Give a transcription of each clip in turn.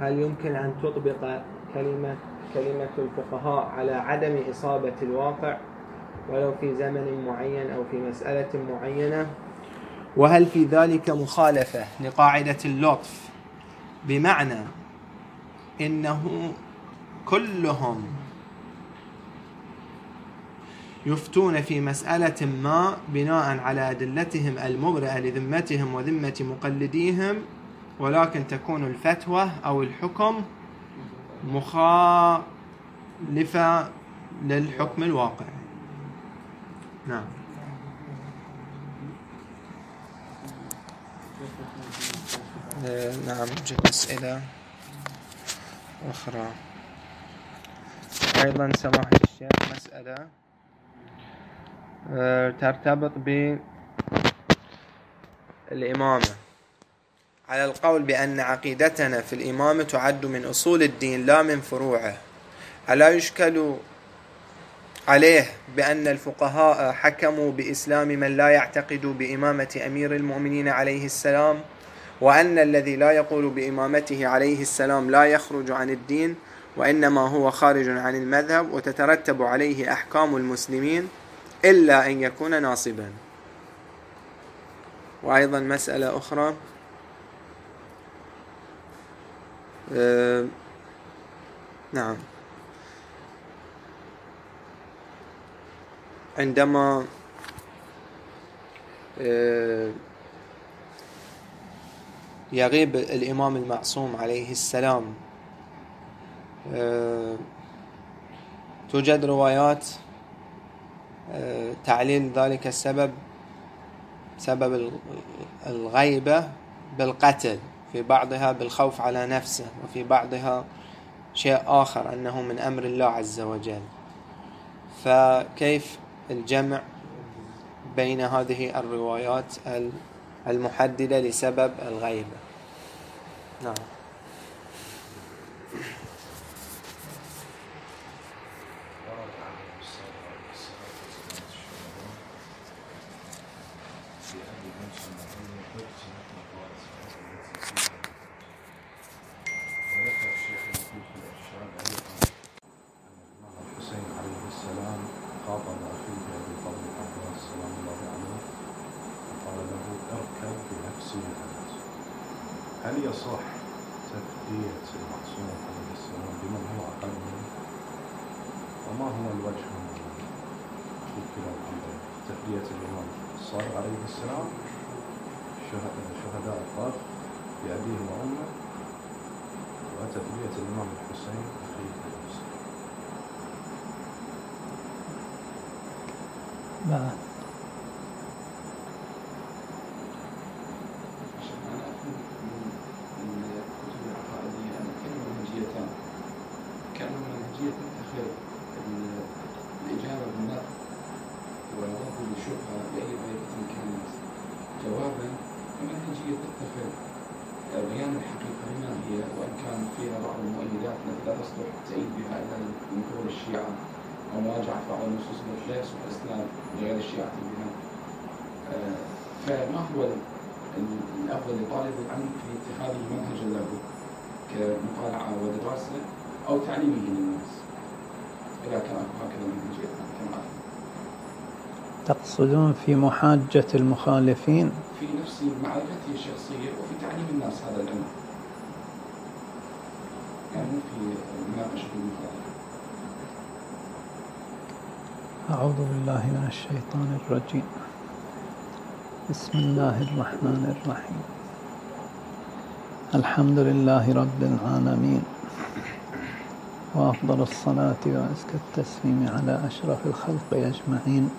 هل يمكن أن تطبق كلمة كلمة الفقهاء على عدم إصابة الواقع ولو في زمن معين أو في مسألة معينة؟ وهل في ذلك مخالفة لقاعدة اللطف؟ بمعنى إنه كلهم يفتون في مسألة ما بناء على أدلتهم المبرئة لذمتهم وذمة مقلديهم ولكن تكون الفتوى أو الحكم مخالفة للحكم الواقعي نعم. آه، نعم جد أسئلة أخرى. أيضا سماحة الشيخ مسألة. ترتبط بالإمامة. على القول بأن عقيدتنا في الإمامة تعد من أصول الدين لا من فروعه. ألا يشكل عليه بأن الفقهاء حكموا بإسلام من لا يعتقد بإمامة أمير المؤمنين عليه السلام وأن الذي لا يقول بإمامته عليه السلام لا يخرج عن الدين وإنما هو خارج عن المذهب وتترتب عليه أحكام المسلمين. إلا أن يكون ناصبا. وأيضا مسألة أخرى. أه نعم. عندما أه يغيب الإمام المعصوم عليه السلام أه توجد روايات تعليل ذلك السبب سبب الغيبة بالقتل في بعضها بالخوف على نفسه وفي بعضها شيء آخر أنه من أمر الله عز وجل. فكيف الجمع بين هذه الروايات المحددة لسبب الغيبة؟ نعم. نشوفها لأي بيتكم كانت جوابا المنهجية الطفل بيان الحقيقة هنا هي وإن كان فيها بعض المؤيدات التي لا تصلح التأييد بها إلا من الشيعة أو مراجعة بعض النصوص التي لا يصلح الإسلام لغير الشيعة بها فما هو الأفضل لطالب العلم في اتخاذه منهجا له كمطالعة ودراسة أو تعليمه للناس. إذا كان هكذا منهجية كما تقصدون في محاجة المخالفين؟ في نفس معرفته الشخصية وفي تعليم الناس هذا العلم يعني في مناقشة المخالفين أعوذ بالله من الشيطان الرجيم. بسم الله الرحمن الرحيم. الحمد لله رب العالمين. وأفضل الصلاة وأزكى التسليم على أشرف الخلق أجمعين.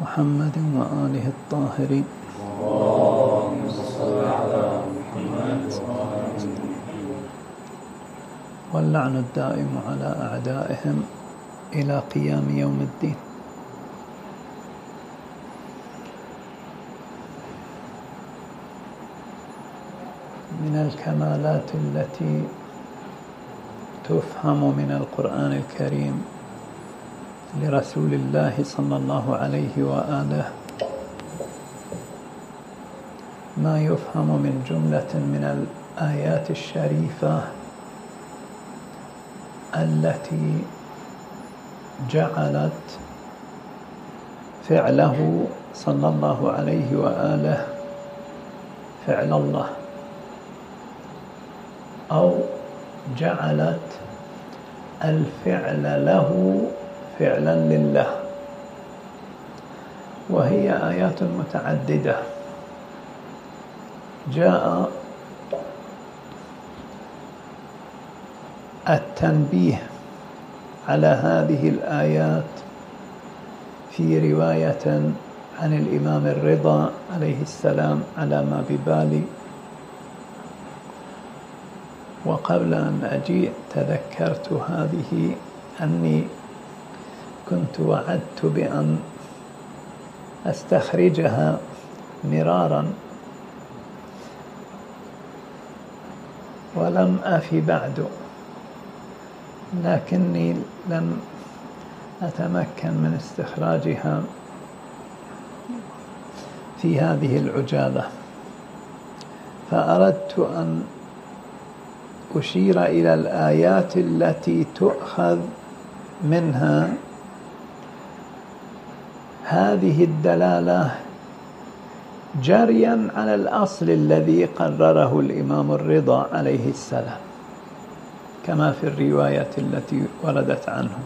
محمد وآله الطاهرين. اللهم صل على محمد واللعن الدائم على أعدائهم إلى قيام يوم الدين. من الكمالات التي تفهم من القرآن الكريم لرسول الله صلى الله عليه وآله. ما يفهم من جملة من الآيات الشريفة التي جعلت فعله صلى الله عليه وآله فعل الله أو جعلت الفعل له فعلا لله. وهي آيات متعددة. جاء التنبيه على هذه الآيات في رواية عن الإمام الرضا عليه السلام على ما ببالي. وقبل أن أجيء تذكرت هذه أني كنت وعدت بأن أستخرجها مرارا. ولم أف بعد. لكني لم أتمكن من استخراجها في هذه العجالة. فأردت أن أشير إلى الآيات التي تؤخذ منها هذه الدلالة جريا على الأصل الذي قرره الإمام الرضا عليه السلام كما في الرواية التي وردت عنه.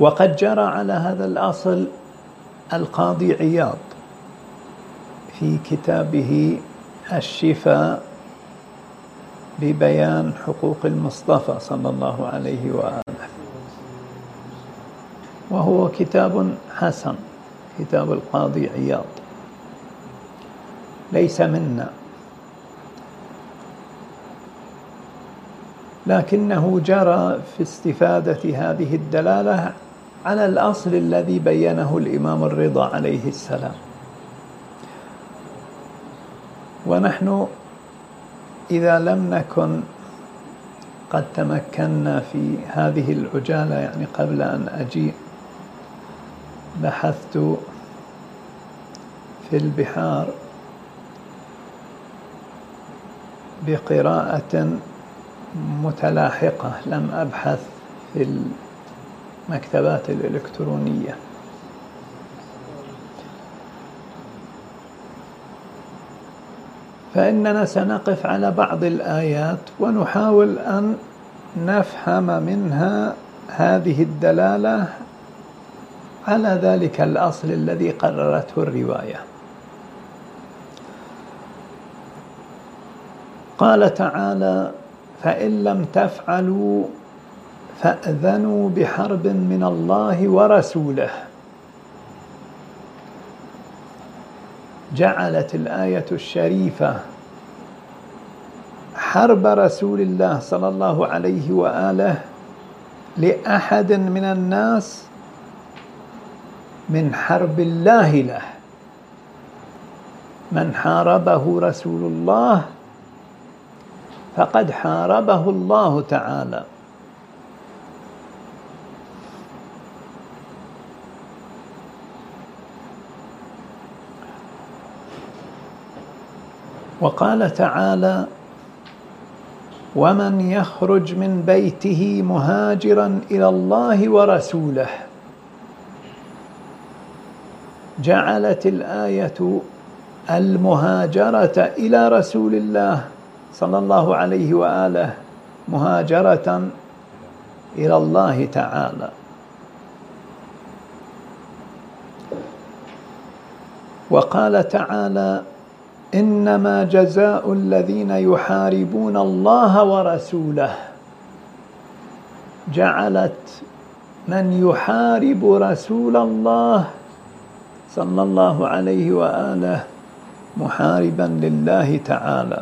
وقد جرى على هذا الأصل القاضي عياض في كتابه الشفاء ببيان حقوق المصطفى صلى الله عليه وآله وهو كتاب حسن كتاب القاضي عياض. ليس منا. لكنه جرى في استفادة هذه الدلالة على الأصل الذي بينه الإمام الرضا عليه السلام. ونحن إذا لم نكن قد تمكنا في هذه العجالة يعني قبل أن أجيء بحثت في البحار بقراءة متلاحقة لم أبحث في المكتبات الإلكترونية. فإننا سنقف على بعض الآيات ونحاول أن نفهم منها هذه الدلالة على ذلك الأصل الذي قررته الرواية. قال تعالى فإن لم تفعلوا فأذنوا بحرب من الله ورسوله. جعلت الآية الشريفة حرب رسول الله صلى الله عليه وآله لأحد من الناس من حرب الله له. من حاربه رسول الله فقد حاربه الله تعالى. وقال تعالى ومن يخرج من بيته مهاجرا إلى الله ورسوله جعلت الآية المهاجرة إلى رسول الله صلى الله عليه وآله مهاجرة إلى الله تعالى. وقال تعالى إنما جزاء الذين يحاربون الله ورسوله. جعلت من يحارب رسول الله صلى الله عليه وآله محاربا لله تعالى.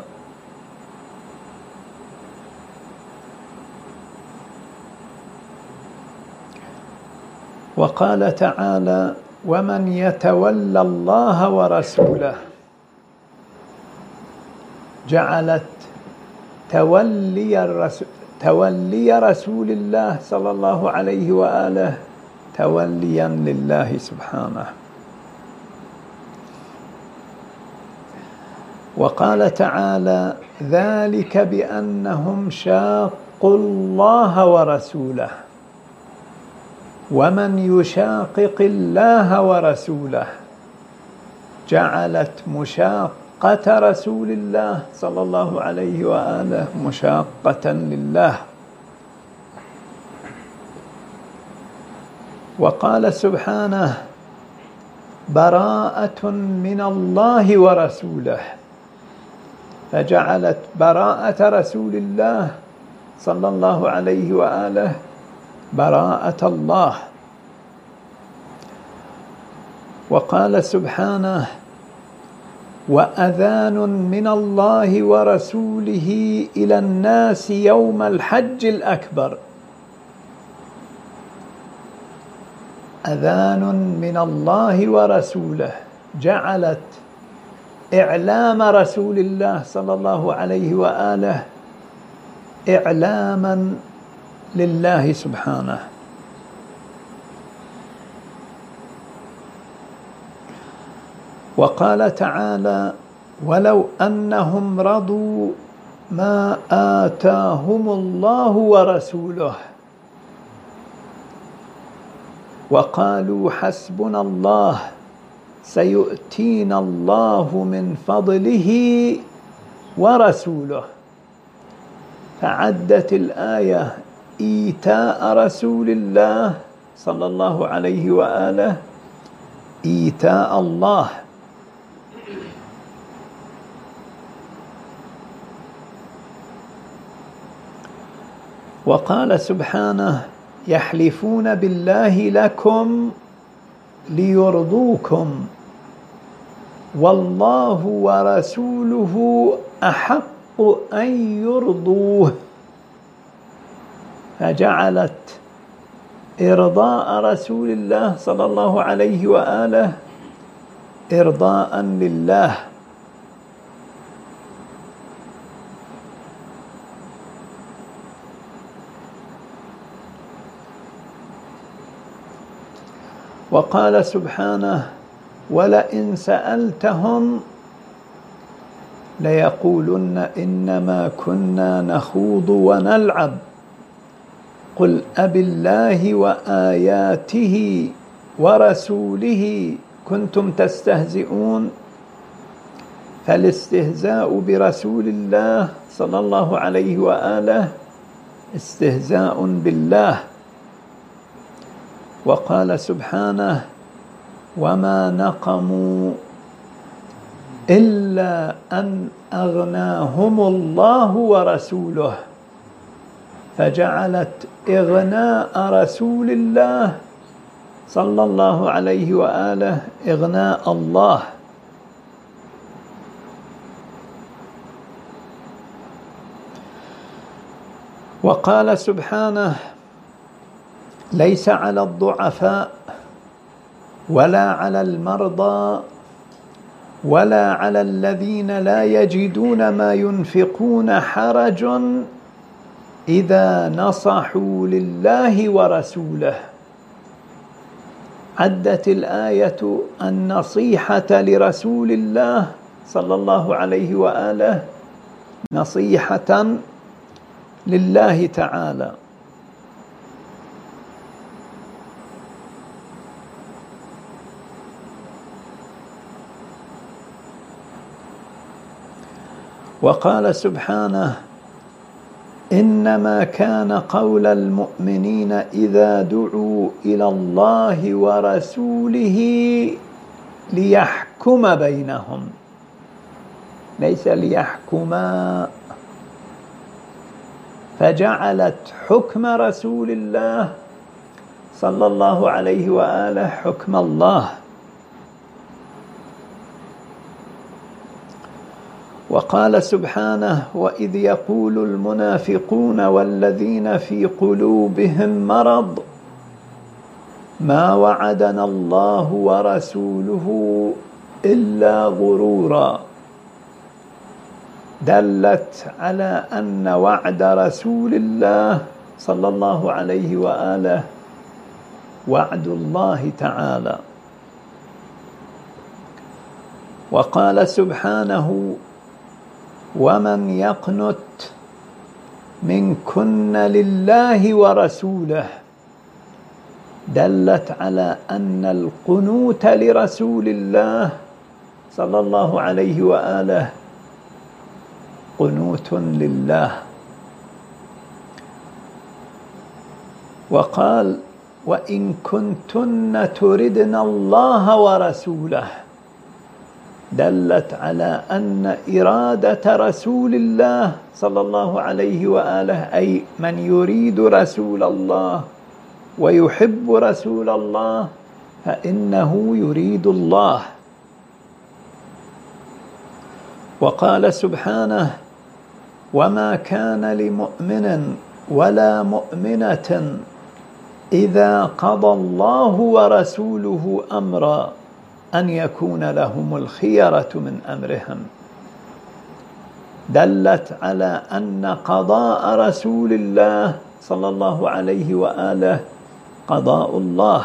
وقال تعالى ومن يتولى الله ورسوله جعلت تولي الرسول تولي رسول الله صلى الله عليه وآله توليا لله سبحانه. وقال تعالى ذلك بأنهم شاقوا الله ورسوله ومن يشاقق الله ورسوله جعلت مشاقة رسول الله صلى الله عليه وآله مشاقة لله. وقال سبحانه براءة من الله ورسوله. فجعلت براءة رسول الله صلى الله عليه وآله براءة الله. وقال سبحانه وأذان من الله ورسوله إلى الناس يوم الحج الأكبر. أذان من الله ورسوله جعلت إعلام رسول الله صلى الله عليه وآله إعلاما لله سبحانه. وقال تعالى ولو أنهم رضوا ما آتاهم الله ورسوله وقالوا حسبنا الله سيؤتينا الله من فضله ورسوله. فعدت الآية إيتاء رسول الله صلى الله عليه وآله. إيتاء الله. وقال سبحانه يحلفون بالله لكم ليرضوكم. والله ورسوله أحق أن يرضوه. فجعلت إرضاء رسول الله صلى الله عليه وآله إرضاء لله. وقال سبحانه ولئن سألتهم ليقولن إنما كنا نخوض ونلعب. قل أب الله وآياته ورسوله كنتم تستهزئون؟ فالاستهزاء برسول الله صلى الله عليه وآله استهزاء بالله. وقال سبحانه وما نقموا إلا أن أغناهم الله ورسوله فجعلت إغناء رسول الله صلى الله عليه وآله إغناء الله. وقال سبحانه ليس على الضعفاء ولا على المرضى ولا على الذين لا يجدون ما ينفقون حرج إذا نصحوا لله ورسوله. عدت الآية النصيحة لرسول الله صلى الله عليه وآله نصيحة لله تعالى. وقال سبحانه إنما كان قول المؤمنين إذا دعوا إلى الله ورسوله ليحكم بينهم. ليس ليحكما. فجعلت حكم رسول الله صلى الله عليه وآله حكم الله. وقال سبحانه وإذ يقول المنافقون والذين في قلوبهم مرض ما وعدنا الله ورسوله إلا غرورا دلت على أن وعد رسول الله صلى الله عليه وآله وعد الله تعالى. وقال سبحانه ومن يقنت منكن لله ورسوله دلت على أن القنوت لرسول الله صلى الله عليه وآله قنوت لله وقال وإن كنتن تردن الله ورسوله دلت على أن إرادة رسول الله صلى الله عليه وآله أي من يريد رسول الله ويحب رسول الله فإنه يريد الله. وقال سبحانه وما كان لمؤمن ولا مؤمنة إذا قضى الله ورسوله أمرا أن يكون لهم الخيرة من أمرهم. دلت على أن قضاء رسول الله صلى الله عليه وآله قضاء الله.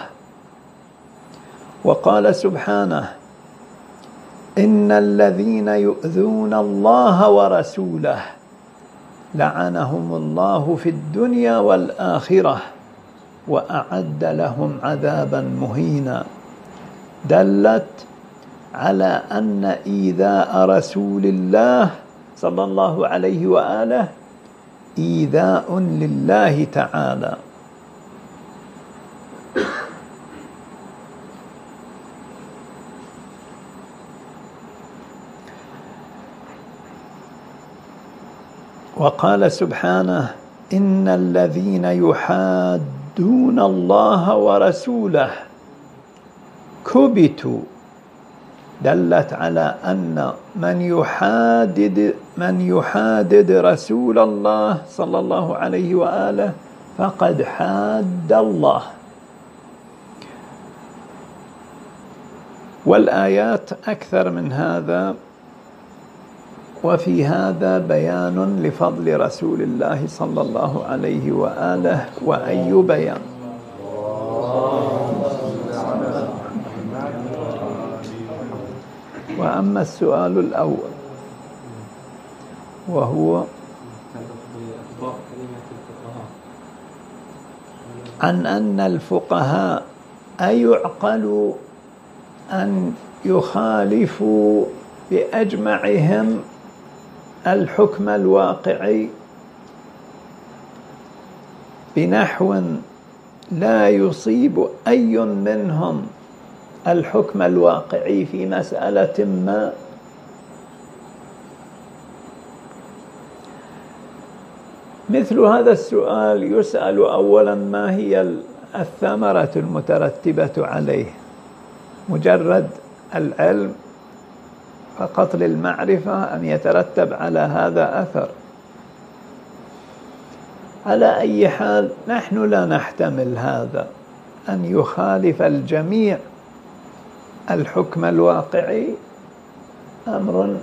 وقال سبحانه إن الذين يؤذون الله ورسوله لعنهم الله في الدنيا والآخرة وأعد لهم عذابا مهينا. دلت على أن إيذاء رسول الله صلى الله عليه وآله إيذاء لله تعالى. وقال سبحانه إن الذين يحادون الله ورسوله كبتوا دلت على أن من يحادد من يحادد رسول الله صلى الله عليه وآله فقد حاد الله. والآيات أكثر من هذا وفي هذا بيان لفضل رسول الله صلى الله عليه وآله وأي بيان. وأما السؤال الأول وهو عن أن الفقهاء أيعقل أن يخالفوا بأجمعهم الحكم الواقعي بنحو لا يصيب أي منهم الحكم الواقعي في مسألة ما. مثل هذا السؤال يسأل أولا ما هي الثمرة المترتبة عليه؟ مجرد العلم فقط للمعرفة أم يترتب على هذا أثر. على أي حال نحن لا نحتمل هذا أن يخالف الجميع. الحكم الواقعي أمر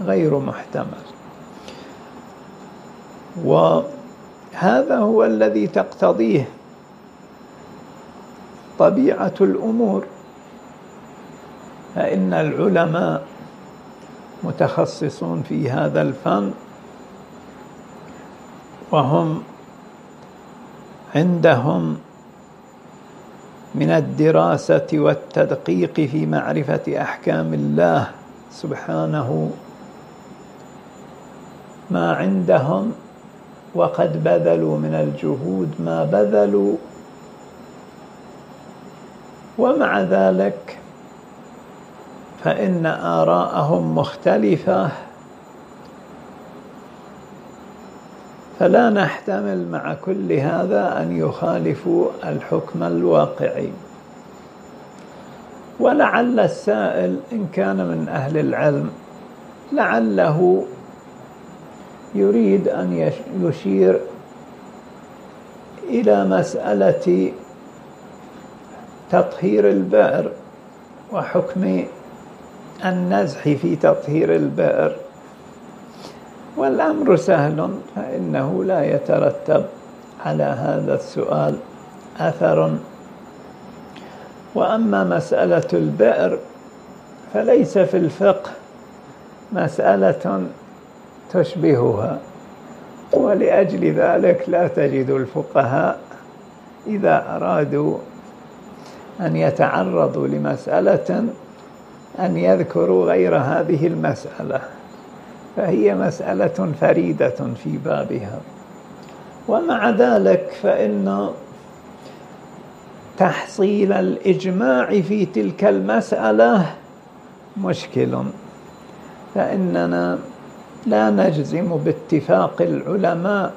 غير محتمل. وهذا هو الذي تقتضيه طبيعة الأمور فإن العلماء متخصصون في هذا الفن وهم عندهم من الدراسة والتدقيق في معرفة أحكام الله سبحانه. ما عندهم وقد بذلوا من الجهود ما بذلوا. ومع ذلك فإن آراءهم مختلفة. فلا نحتمل مع كل هذا أن يخالفوا الحكم الواقعي. ولعل السائل إن كان من أهل العلم لعله يريد أن يشير إلى مسألة تطهير البئر وحكم النزح في تطهير البئر. والأمر سهل فإنه لا يترتب على هذا السؤال أثر. وأما مسألة البئر فليس في الفقه مسألة تشبهها ولأجل ذلك لا تجد الفقهاء إذا أرادوا أن يتعرضوا لمسألة أن يذكروا غير هذه المسألة. فهي مسألة فريدة في بابها. ومع ذلك فإن تحصيل الإجماع في تلك المسألة مشكل. فإننا لا نجزم باتفاق العلماء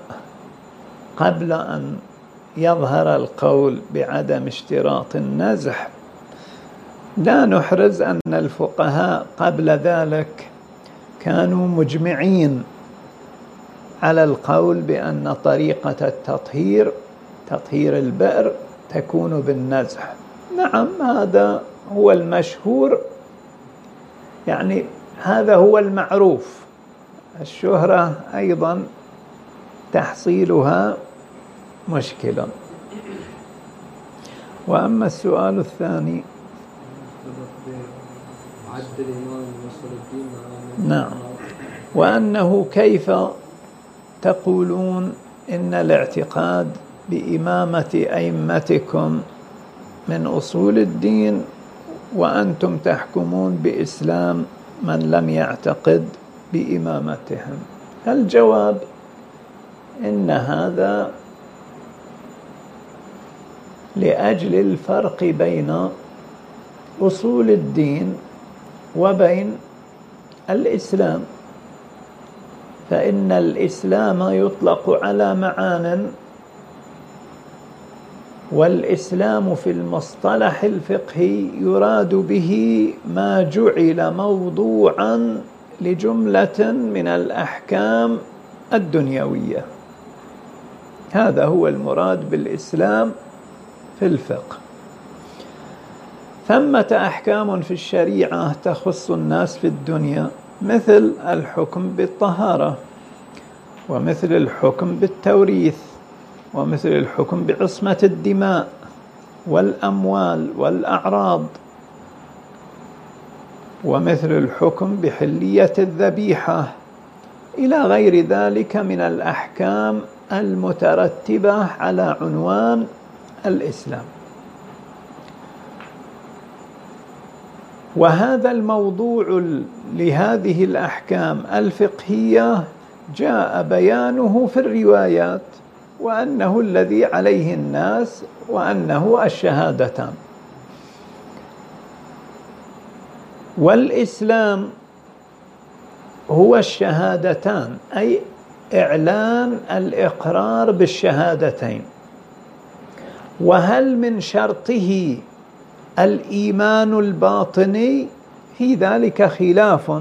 قبل أن يظهر القول بعدم اشتراط النزح. لا نحرز أن الفقهاء قبل ذلك كانوا مجمعين على القول بأن طريقة التطهير تطهير البئر تكون بالنزح نعم هذا هو المشهور. يعني هذا هو المعروف. الشهرة أيضا تحصيلها مشكلة. وأما السؤال الثاني نعم. وأنه كيف تقولون إن الاعتقاد بإمامة أئمتكم من أصول الدين وأنتم تحكمون بإسلام من لم يعتقد بإمامتهم؟ الجواب إن هذا لأجل الفرق بين أصول الدين وبين الإسلام. فإن الإسلام يطلق على معان والإسلام في المصطلح الفقهي يراد به ما جعل موضوعا لجملة من الأحكام الدنيوية. هذا هو المراد بالإسلام في الفقه. ثمة أحكام في الشريعة تخص الناس في الدنيا مثل الحكم بالطهارة ومثل الحكم بالتوريث ومثل الحكم بعصمة الدماء والأموال والأعراض ومثل الحكم بحلية الذبيحة. إلى غير ذلك من الأحكام المترتبة على عنوان الإسلام. وهذا الموضوع لهذه الأحكام الفقهية جاء بيانه في الروايات وأنه الذي عليه الناس وأنه الشهادتان. والإسلام هو الشهادتان أي إعلان الإقرار بالشهادتين. وهل من شرطه الإيمان الباطني في ذلك خلاف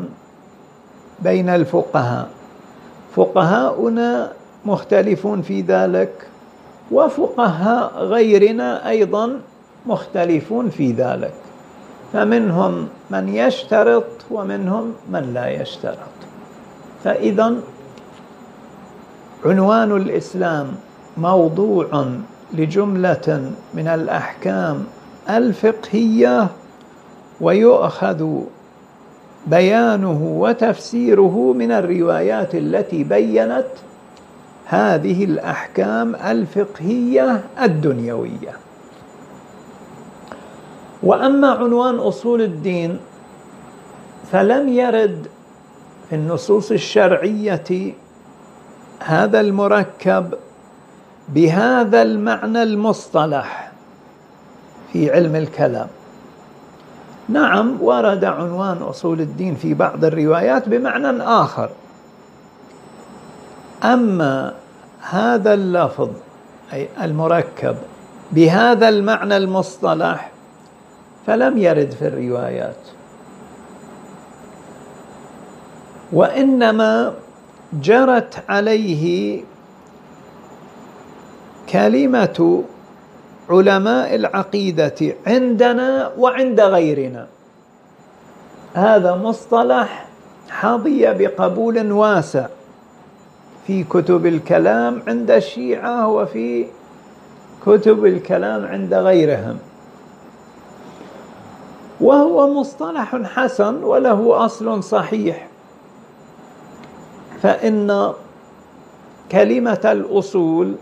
بين الفقهاء. فقهاؤنا مختلفون في ذلك وفقهاء غيرنا أيضا مختلفون في ذلك. فمنهم من يشترط ومنهم من لا يشترط. فإذا عنوان الإسلام موضوع لجملة من الأحكام الفقهية ويؤخذ بيانه وتفسيره من الروايات التي بينت هذه الأحكام الفقهية الدنيوية. وأما عنوان أصول الدين فلم يرد في النصوص الشرعية هذا المركب بهذا المعنى المصطلح. في علم الكلام. نعم ورد عنوان أصول الدين في بعض الروايات بمعنى آخر. أما هذا اللفظ أي المركب بهذا المعنى المصطلح فلم يرد في الروايات. وإنما جرت عليه كلمة علماء العقيدة عندنا وعند غيرنا. هذا مصطلح حظي بقبول واسع في كتب الكلام عند الشيعة وفي كتب الكلام عند غيرهم. وهو مصطلح حسن وله أصل صحيح. فإن كلمة الأصول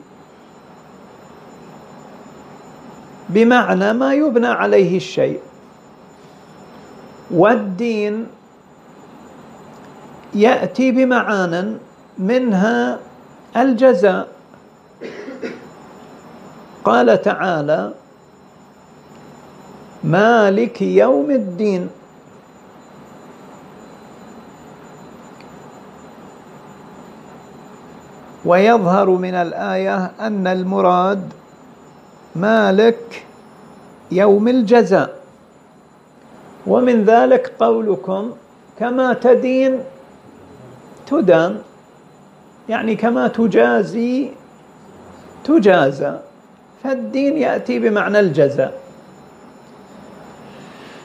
بمعنى ما يبنى عليه الشيء. والدين يأتي بمعان منها الجزاء. قال تعالى مالك يوم الدين. ويظهر من الآية أن المراد مالك يوم الجزاء. ومن ذلك قولكم كما تدين تدان يعني كما تجازي تجازى فالدين يأتي بمعنى الجزاء.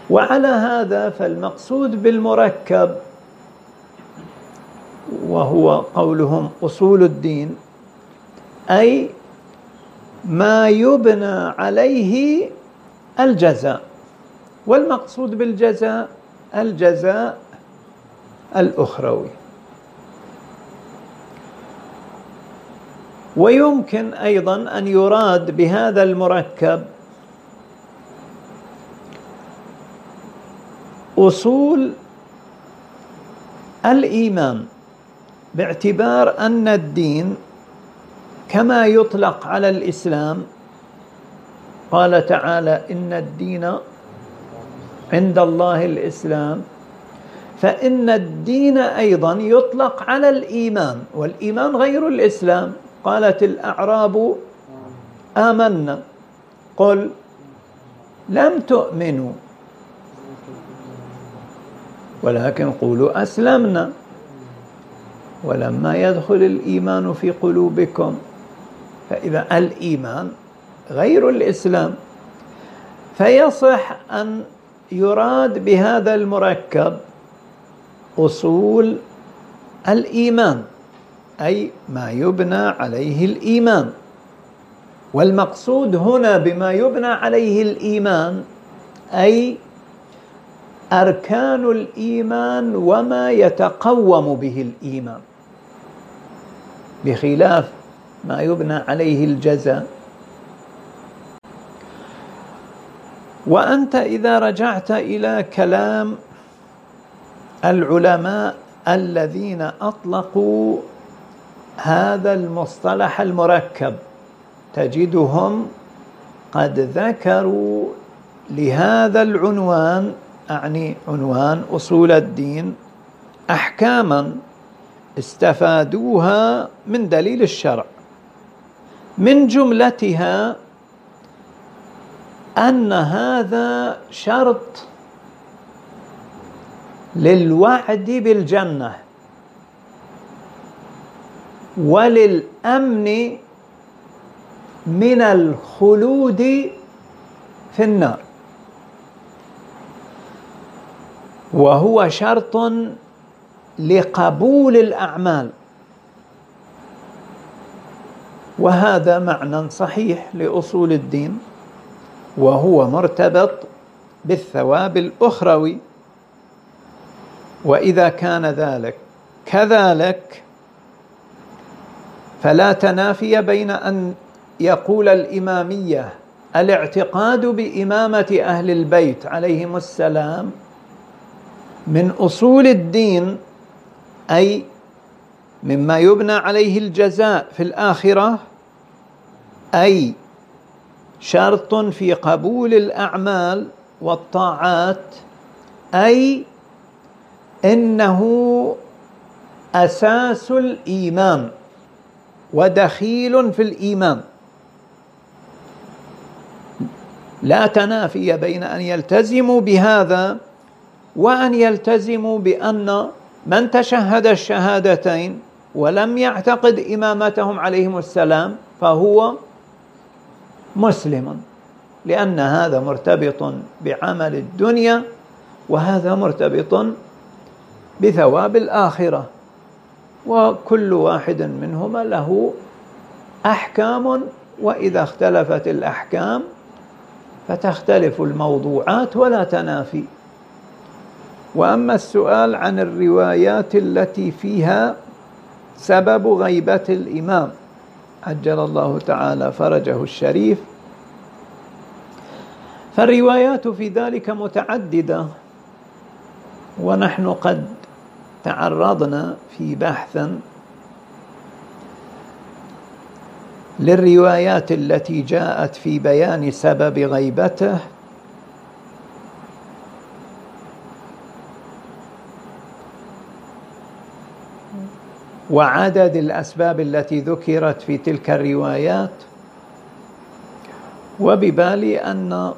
وعلى هذا فالمقصود بالمركب وهو قولهم أصول الدين أي ما يبنى عليه الجزاء. والمقصود بالجزاء الجزاء الأخروي. ويمكن أيضا أن يراد بهذا المركب أصول الإيمان باعتبار أن الدين كما يطلق على الإسلام قال تعالى إن الدين عند الله الإسلام. فإن الدين أيضا يطلق على الإيمان والإيمان غير الإسلام. قالت الأعراب آمنا. قل لم تؤمنوا. ولكن قولوا أسلمنا. ولما يدخل الإيمان في قلوبكم فإذا الإيمان غير الإسلام فيصح أن يراد بهذا المركب أصول الإيمان أي ما يبنى عليه الإيمان. والمقصود هنا بما يبنى عليه الإيمان أي أركان الإيمان وما يتقوم به الإيمان. بخلاف ما يبنى عليه الجزاء. وأنت إذا رجعت إلى كلام العلماء الذين أطلقوا هذا المصطلح المركب تجدهم قد ذكروا لهذا العنوان أعني عنوان أصول الدين أحكاما استفادوها من دليل الشرع. من جملتها أن هذا شرط للوعد بالجنة وللأمن من الخلود في النار. وهو شرط لقبول الأعمال. وهذا معنى صحيح لأصول الدين وهو مرتبط بالثواب الأخروي. وإذا كان ذلك كذلك فلا تنافي بين أن يقول الإمامية الاعتقاد بإمامة أهل البيت عليهم السلام من أصول الدين أي مما يبنى عليه الجزاء في الآخرة أي شرط في قبول الأعمال والطاعات أي إنه أساس الإيمان ودخيل في الإيمان. لا تنافي بين أن يلتزموا بهذا وأن يلتزموا بأن من تشهد الشهادتين ولم يعتقد إمامتهم عليهم السلام فهو مسلم لأن هذا مرتبط بعمل الدنيا وهذا مرتبط بثواب الآخرة. وكل واحد منهما له أحكام وإذا اختلفت الأحكام فتختلف الموضوعات ولا تنافي. وأما السؤال عن الروايات التي فيها سبب غيبة الإمام. عجل الله تعالى فرجه الشريف. فالروايات في ذلك متعددة ونحن قد تعرضنا في بحث للروايات التي جاءت في بيان سبب غيبته. وعدد الأسباب التي ذكرت في تلك الروايات وببالي أن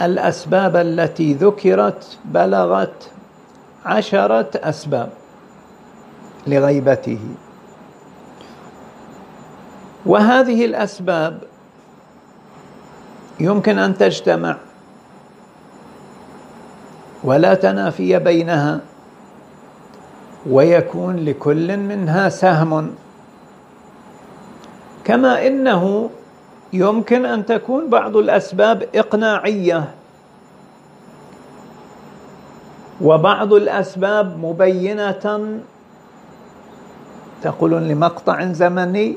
الأسباب التي ذكرت بلغت عشرة أسباب لغيبته. وهذه الأسباب يمكن أن تجتمع ولا تنافي بينها. ويكون لكل منها سهم. كما إنه يمكن أن تكون بعض الأسباب إقناعية وبعض الأسباب مبينة. تقولون لمقطع زمني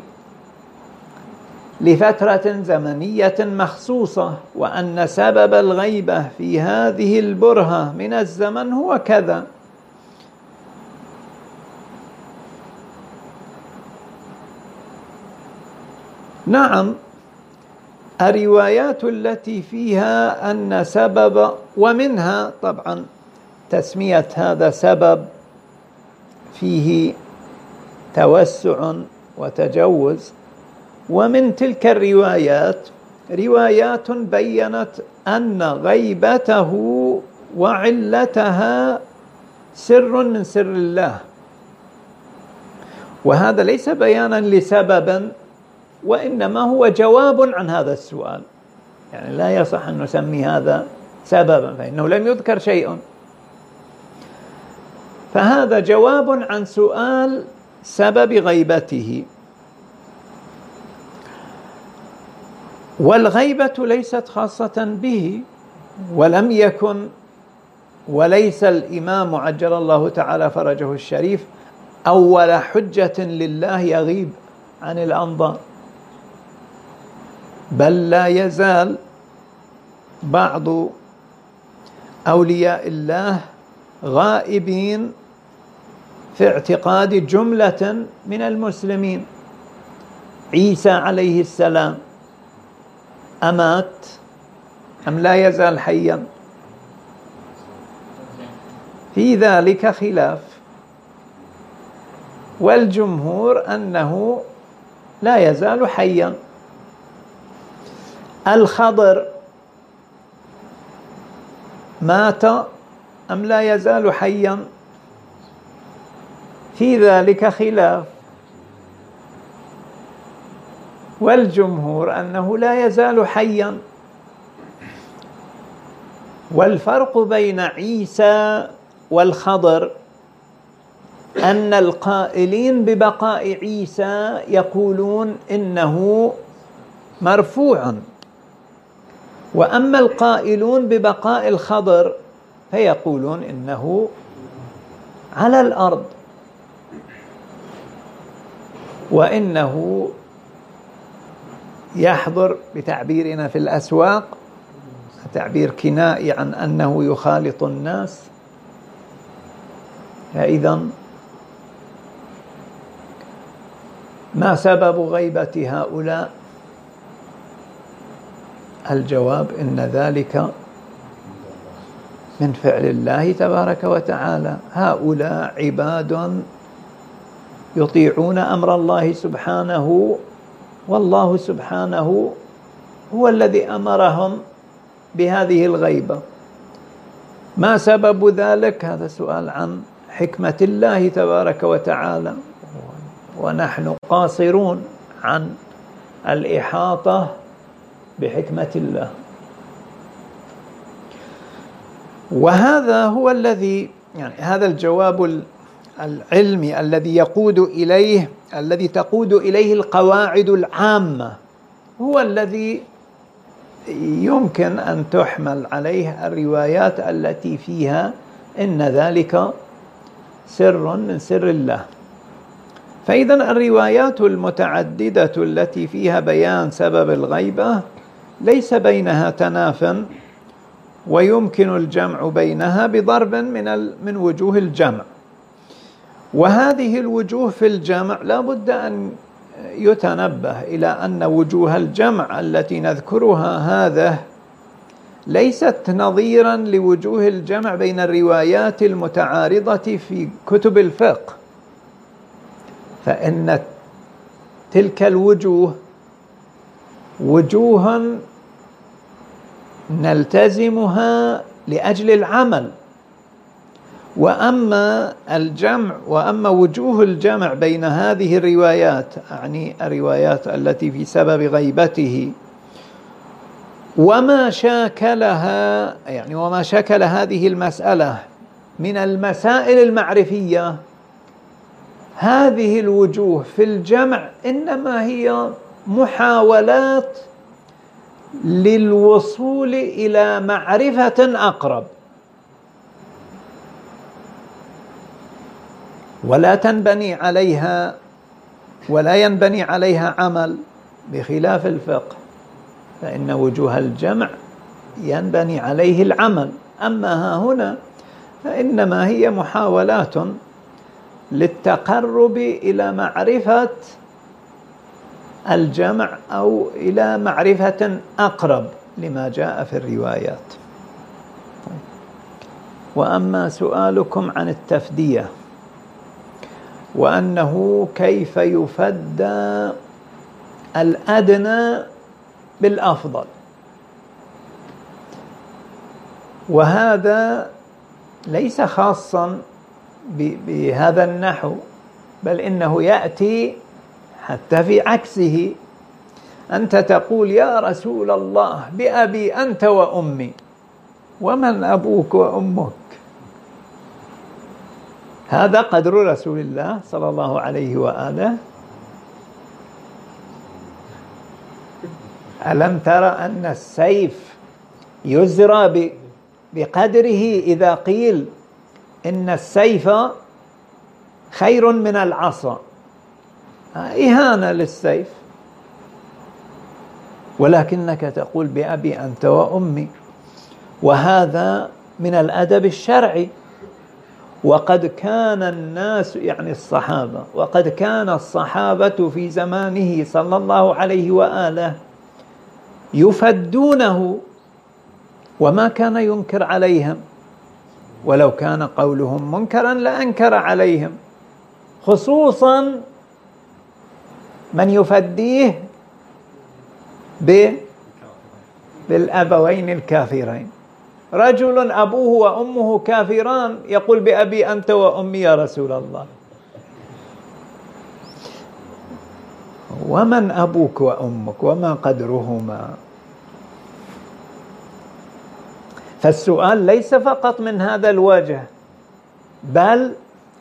لفترة زمنية مخصوصة وأن سبب الغيبة في هذه البرهة من الزمن هو كذا. نعم. الروايات التي فيها أن سبب ومنها طبعا تسمية هذا سبب فيه توسع وتجوز. ومن تلك الروايات روايات بينت أن غيبته وعلتها سر من سر الله. وهذا ليس بيانا لسبب وإنما هو جواب عن هذا السؤال. يعني لا يصح أن نسمي هذا سببا فإنه لم يذكر شيء. فهذا جواب عن سؤال سبب غيبته. والغيبة ليست خاصة به ولم يكن وليس الإمام عجل الله تعالى فرجه الشريف أول حجة لله يغيب عن الأنظار. بل لا يزال بعض أولياء الله غائبين في اعتقاد جملة من المسلمين. عيسى عليه السلام أمات أم لا يزال حيا؟ في ذلك خلاف. والجمهور أنه لا يزال حيا. الخضر مات أم لا يزال حيا؟ في ذلك خلاف. والجمهور أنه لا يزال حيا. والفرق بين عيسى والخضر أن القائلين ببقاء عيسى يقولون إنه مرفوع. وأما القائلون ببقاء الخضر فيقولون إنه على الأرض وإنه يحضر بتعبيرنا في الأسواق تعبير كنائي عن أنه يخالط الناس. فإذا ما سبب غيبة هؤلاء؟ الجواب إن ذلك من فعل الله تبارك وتعالى. هؤلاء عباد يطيعون أمر الله سبحانه والله سبحانه هو الذي أمرهم بهذه الغيبة. ما سبب ذلك؟ هذا سؤال عن حكمة الله تبارك وتعالى. ونحن قاصرون عن الإحاطة بحكمة الله. وهذا هو الذي يعني هذا الجواب العلمي الذي يقود إليه الذي تقود إليه القواعد العامة. هو الذي يمكن أن تحمل عليه الروايات التي فيها إن ذلك سر من سر الله. فإذا الروايات المتعددة التي فيها بيان سبب الغيبة ليس بينها تناف ويمكن الجمع بينها بضرب من من وجوه الجمع. وهذه الوجوه في الجمع لا بد أن يتنبه إلى أن وجوه الجمع التي نذكرها هذا ليست نظيرا لوجوه الجمع بين الروايات المتعارضة في كتب الفقه. فإن تلك الوجوه وجوها نلتزمها لأجل العمل. وأما الجمع وأما وجوه الجمع بين هذه الروايات يعني الروايات التي في سبب غيبته وما شاكلها يعني وما شكل هذه المسألة من المسائل المعرفية هذه الوجوه في الجمع إنما هي محاولات للوصول إلى معرفة أقرب. ولا تنبني عليها ولا ينبني عليها عمل بخلاف الفقه فإن وجوه الجمع ينبني عليه العمل. أما ها هنا فإنما هي محاولات للتقرب إلى معرفة الجمع أو إلى معرفة أقرب لما جاء في الروايات. وأما سؤالكم عن التفدية وأنه كيف يفدى الأدنى بالأفضل. وهذا ليس خاصا بهذا النحو بل إنه يأتي حتى في عكسه. أنت تقول يا رسول الله بأبي أنت وأمي. ومن أبوك وأمك؟ هذا قدر رسول الله صلى الله عليه وآله. ألم تر أن السيف يزرى بقدره إذا قيل إن السيف خير من العصا؟ إهانة للسيف. ولكنك تقول بأبي أنت وأمي. وهذا من الأدب الشرعي. وقد كان الناس يعني الصحابة وقد كان الصحابة في زمانه صلى الله عليه وآله يفدونه. وما كان ينكر عليهم. ولو كان قولهم منكرا لأنكر عليهم. خصوصا من يفديه بالأبوين الكافرين. رجل أبوه وأمه كافران يقول بأبي أنت وأمي يا رسول الله. ومن أبوك وأمك وما قدرهما؟ فالسؤال ليس فقط من هذا الوجه بل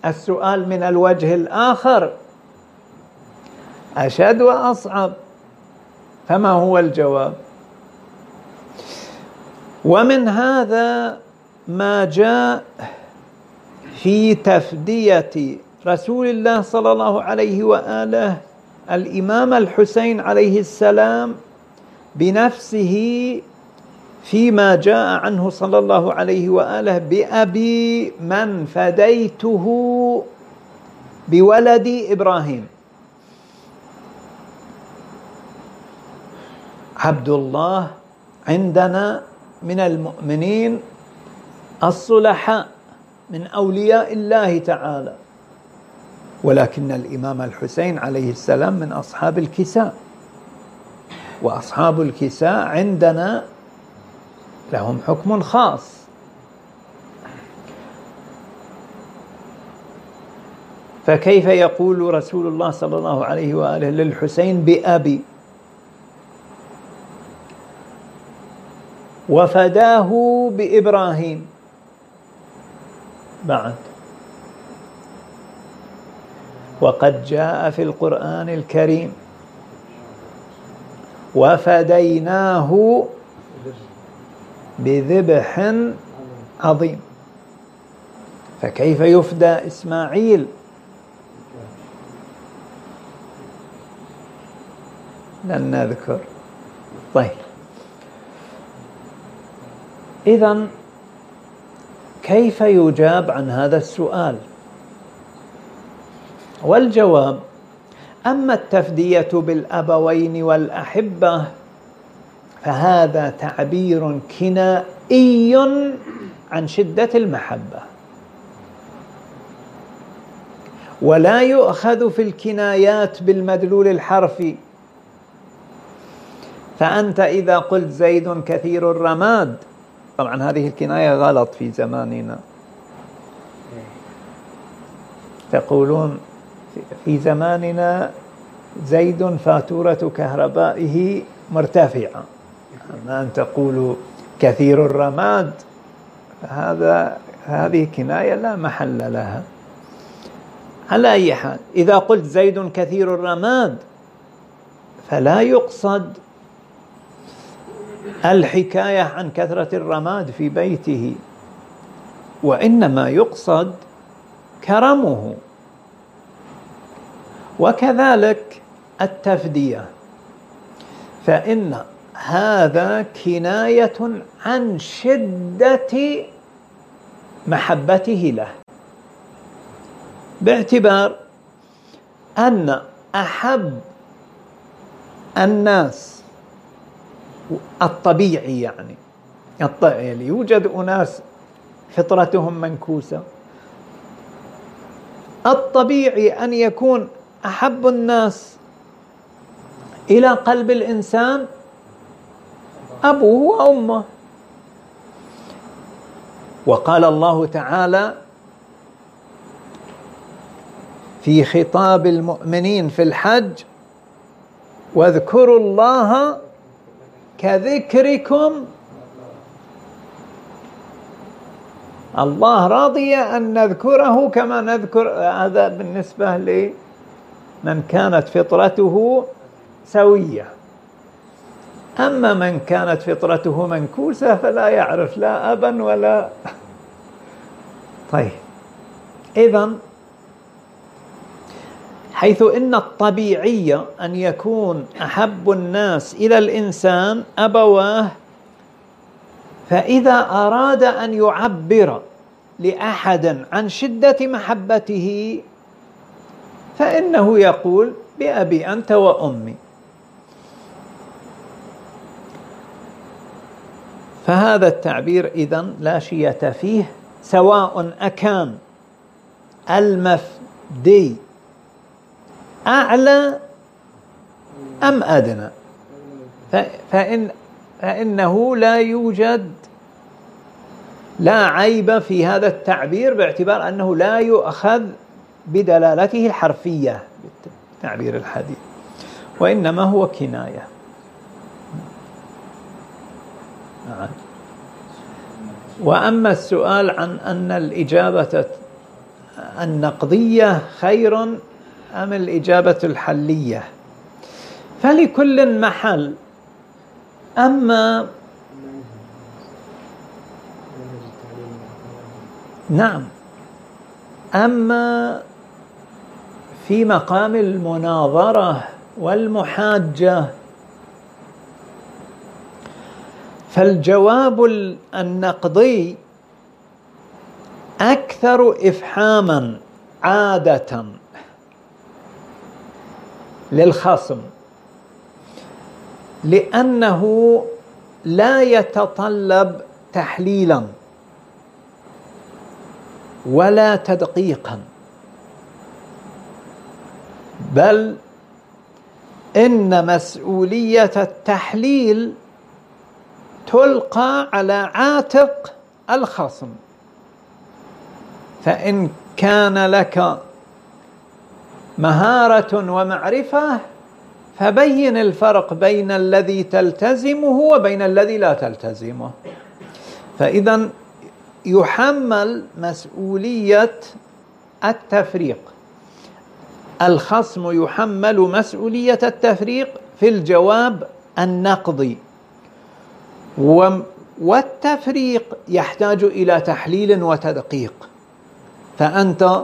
السؤال من الوجه الآخر. أشد وأصعب. فما هو الجواب؟ ومن هذا ما جاء في تفدية رسول الله صلى الله عليه وآله الإمام الحسين عليه السلام بنفسه فيما جاء عنه صلى الله عليه وآله بأبي من فديته بولد إبراهيم. عبد الله عندنا من المؤمنين الصلحاء من أولياء الله تعالى. ولكن الإمام الحسين عليه السلام من أصحاب الكساء. وأصحاب الكساء عندنا لهم حكم خاص. فكيف يقول رسول الله صلى الله عليه وآله للحسين بأبي؟ وفداه بإبراهيم. بعد. وقد جاء في القرآن الكريم. وفديناه بذبح عظيم. فكيف يفدى إسماعيل؟ لن نذكر. طيب. إذا كيف يجاب عن هذا السؤال؟ والجواب أما التفدية بالأبوين والأحبة فهذا تعبير كنائي عن شدة المحبة. ولا يؤخذ في الكنايات بالمدلول الحرفي. فأنت إذا قلت زيد كثير الرماد طبعا هذه الكناية غلط في زماننا. تقولون في زماننا زيد فاتورة كهربائه مرتفعة. أما أن تقول كثير الرماد هذا هذه كناية لا محل لها. على أي حال إذا قلت زيد كثير الرماد فلا يقصد الحكاية عن كثرة الرماد في بيته وإنما يقصد كرمه. وكذلك التفدية فإن هذا كناية عن شدة محبته له باعتبار أن أحب الناس الطبيعي يعني. يوجد أناس فطرتهم منكوسة. الطبيعي أن يكون أحب الناس إلى قلب الإنسان أبوه وأمه. وقال الله تعالى في خطاب المؤمنين في الحج واذكروا الله كذكركم. الله راضي أن نذكره كما نذكر هذا بالنسبة لمن كانت فطرته سوية. أما من كانت فطرته منكوسة فلا يعرف لا أبا ولا. طيب. إذا حيث إن الطبيعي أن يكون أحب الناس إلى الإنسان أبواه فإذا أراد أن يعبر لأحد عن شدة محبته فإنه يقول بأبي أنت وأمي. فهذا التعبير اذا لا شية فيه سواء أكان المفدي أعلى أم أدنى فإن فإنه لا يوجد لا عيب في هذا التعبير باعتبار أنه لا يؤخذ بدلالته الحرفية بالتعبير الحديث وإنما هو كناية نعم. وأما السؤال عن أن الإجابة النقدية خير أم الإجابة الحلية؟ فلكل محل أما نعم أما في مقام المناظرة والمحاجة. فالجواب النقدي أكثر إفحاما عادة. للخصم. لأنه لا يتطلب تحليلا ولا تدقيقا. بل إن مسؤولية التحليل تلقى على عاتق الخصم. فإن كان لك مهارة ومعرفة فبين الفرق بين الذي تلتزمه وبين الذي لا تلتزمه. فإذا يحمل مسؤولية التفريق. الخصم يحمل مسؤولية التفريق في الجواب النقضي والتفريق يحتاج إلى تحليل وتدقيق. فأنت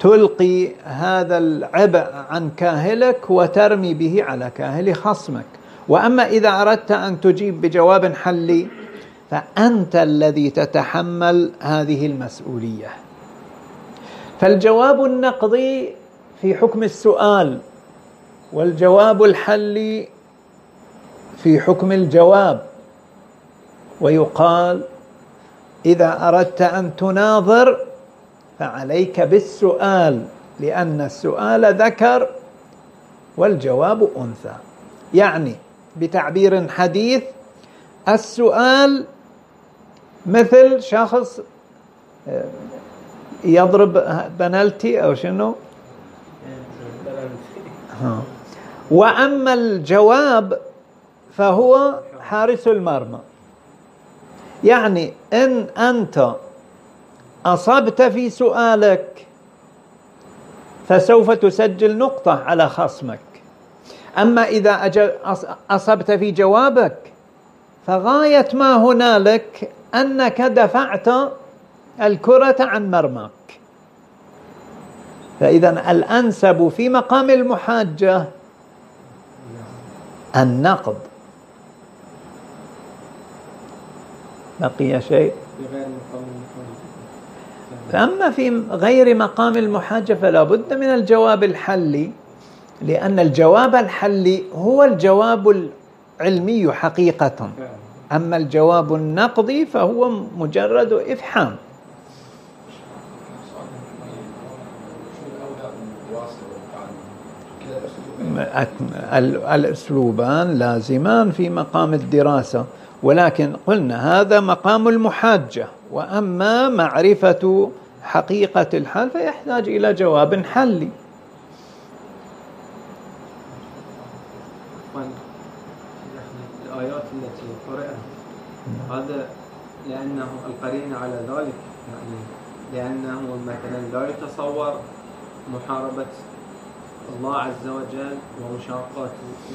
تلقي هذا العبء عن كاهلك وترمي به على كاهل خصمك. وأما إذا أردت أن تجيب بجواب حلي فأنت الذي تتحمل هذه المسؤولية. فالجواب النقضي في حكم السؤال والجواب الحلي في حكم الجواب. ويقال إذا أردت أن تناظر فعليك بالسؤال لأن السؤال ذكر والجواب أنثى. يعني بتعبير حديث السؤال مثل شخص آه، يضرب بنالتي أو شنو؟ وأما الجواب فهو حارس المرمى. يعني إن أنت أصبت في سؤالك فسوف تسجل نقطة على خصمك. أما إذا أصبت في جوابك فغاية ما هنالك أنك دفعت الكرة عن مرماك. فإذا الأنسب في مقام المحاجة النقد. بقي شيء؟ فأما في غير مقام المحاجة فلا بد من الجواب الحلي لأن الجواب الحلي هو الجواب العلمي حقيقة. أما الجواب النقدي فهو مجرد إفحام. الأسلوبان لازمان في مقام الدراسة. ولكن قلنا هذا مقام المحاجة وأما معرفة حقيقة الحال فيحتاج إلى جواب حلي. الآيات التي قرأت هذا لأنه القرين على ذلك يعني لأنه مثلا لا يتصور محاربة الله عز وجل ومشاقة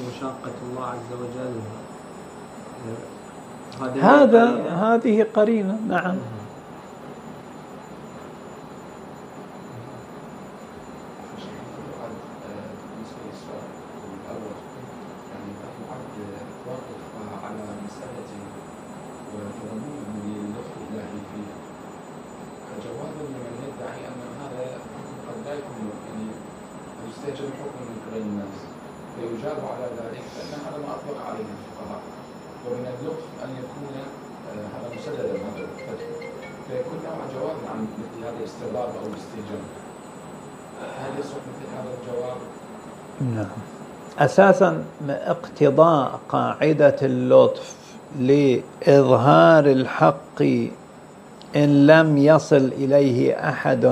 مشاقة الله عز وجل هذا هذه قرينة نعم. أساسا اقتضاء قاعدة اللطف لإظهار الحق إن لم يصل إليه أحد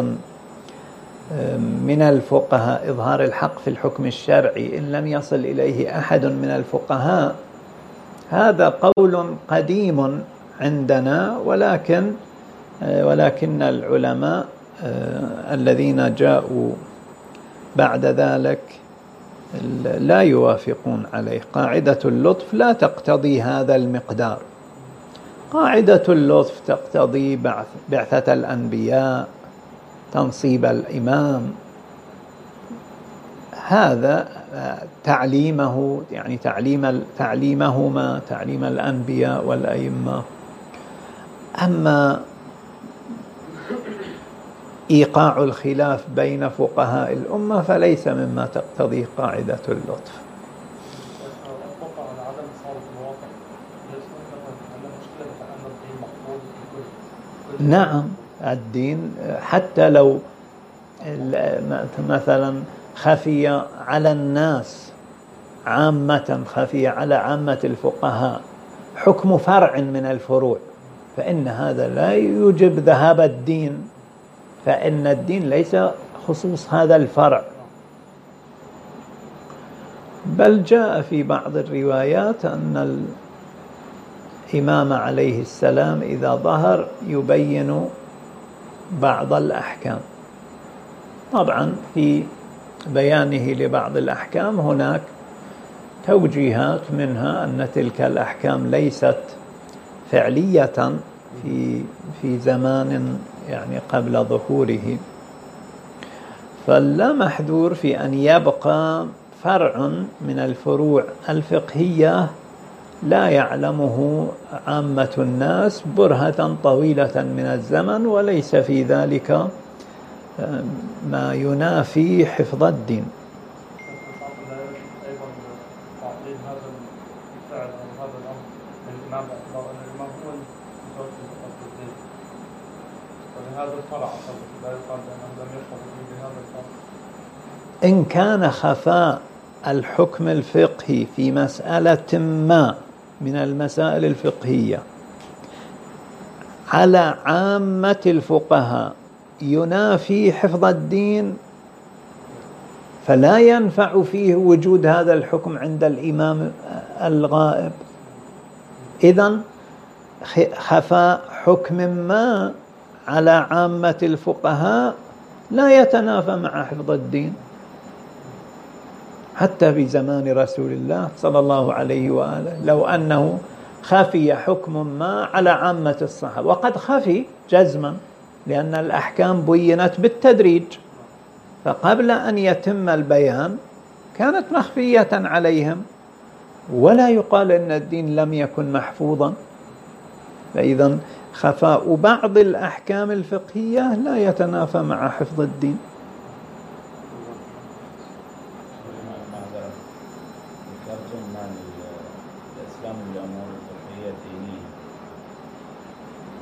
من الفقهاء إظهار الحق في الحكم الشرعي إن لم يصل إليه أحد من الفقهاء. هذا قول قديم عندنا ولكن ولكن العلماء الذين جاءوا بعد ذلك لا يوافقون عليه. قاعدة اللطف لا تقتضي هذا المقدار. قاعدة اللطف تقتضي بعث بعثة الأنبياء تنصيب الإمام. هذا تعليمه يعني تعليم تعليمهما تعليم الأنبياء والأئمة. أما إيقاع الخلاف بين فقهاء الأمة فليس مما تقتضيه قاعدة اللطف. نعم الدين حتى لو مثلا خفي على الناس عامة خفي على عامة الفقهاء حكم فرع من الفروع فإن هذا لا يوجب ذهاب الدين فإن الدين ليس خصوص هذا الفرع. بل جاء في بعض الروايات أن الإمام عليه السلام إذا ظهر يبين بعض الأحكام. طبعا في بيانه لبعض الأحكام هناك توجيهات منها أن تلك الأحكام ليست فعلية في في زمان يعني قبل ظهوره. فلا محذور في أن يبقى فرع من الفروع الفقهية لا يعلمه عامة الناس برهة طويلة من الزمن وليس في ذلك آه، ما ينافي حفظ الدين أيضا تعطيل هذا الفعل أو هذا الامر للامام باعتبار ان الامام هو المتوكل فقط بالدين ولهذا الفرع لا يقال بانه لم يشرب فيه بهذا الفرع إن كان خفاء الحكم الفقهي في مسألة ما من المسائل الفقهية. على عامة الفقهاء ينافي حفظ الدين فلا ينفع فيه وجود هذا الحكم عند الإمام الغائب. إذا خفاء حكم ما على عامة الفقهاء لا يتنافى مع حفظ الدين. حتى في زمان رسول الله صلى الله عليه وآله لو أنه خفي حكم ما على عامة الصحابة. وقد خفي جزما لأن الأحكام بينت بالتدريج. فقبل أن يتم البيان كانت مخفية عليهم. ولا يقال إن الدين لم يكن محفوظا. فاذا خفاء بعض الأحكام الفقهية لا يتنافى مع حفظ الدين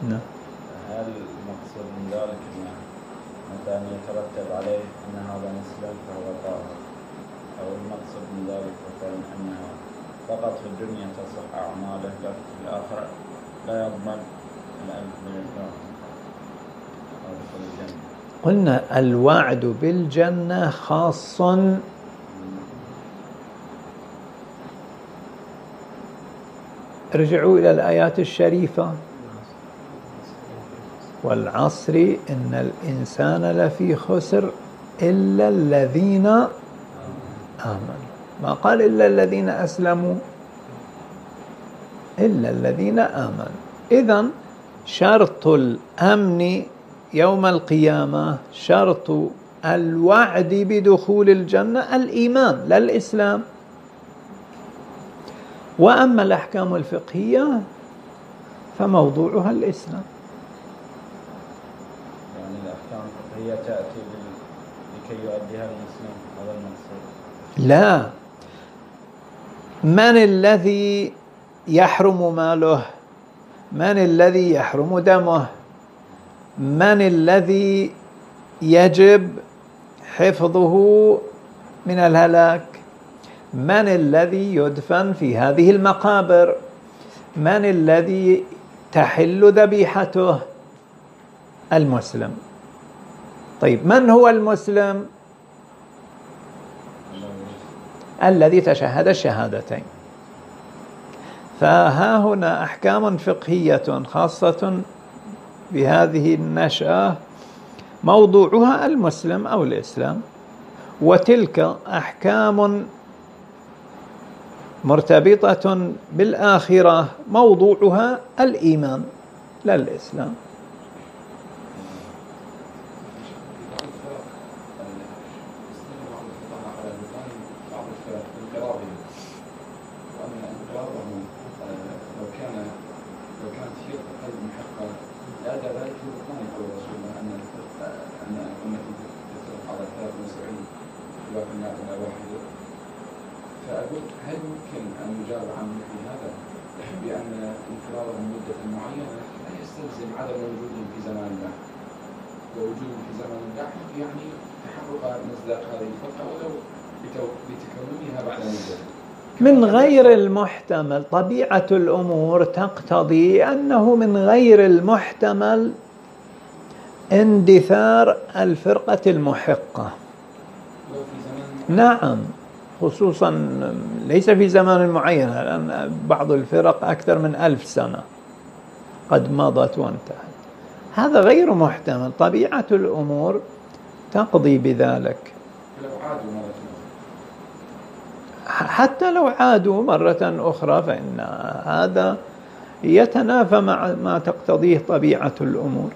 نعم هل المقصود من ذلك انه مثلا يترتب عليه ان هذا مسلم فهو طاهر أو المقصود من ذلك مثلا انه فقط في الدنيا تصح اعماله لكن في الآخرة. لا يضمن الالف من الجنة. قلنا الوعد بالجنة خاص. ارجعوا إلى الآيات الشريفة. والعصر إن الإنسان لفي خسر إلا الذين آمنوا. ما قال إلا الذين أسلموا إلا الذين آمنوا. إذا شرط الأمن يوم القيامة شرط الوعد بدخول الجنة الإيمان لا الإسلام. وأما الأحكام الفقهية فموضوعها الإسلام. هي تأتي لكي يؤديها المسلم هذا المقصود لا. من الذي يحرم ماله؟ من الذي يحرم دمه؟ من الذي يجب حفظه من الهلاك؟ من الذي يدفن في هذه المقابر؟ من الذي تحل ذبيحته؟ المسلم. طيب من هو المسلم؟ الذي تشهد الشهادتين. فها هنا أحكام فقهية خاصة بهذه النشأة موضوعها المسلم أو الإسلام وتلك أحكام مرتبطة بالآخرة موضوعها الإيمان لا الإسلام من غير المحتمل طبيعة الأمور تقتضي أنه من غير المحتمل اندثار الفرقة المحقة. نعم خصوصا ليس في زمان معين لأن بعض الفرق أكثر من ألف سنة قد مضت وانتهت. هذا غير محتمل طبيعة الأمور تقضي بذلك. حتى لو عادوا مرة أخرى فإن هذا يتنافى مع ما تقتضيه طبيعة الأمور.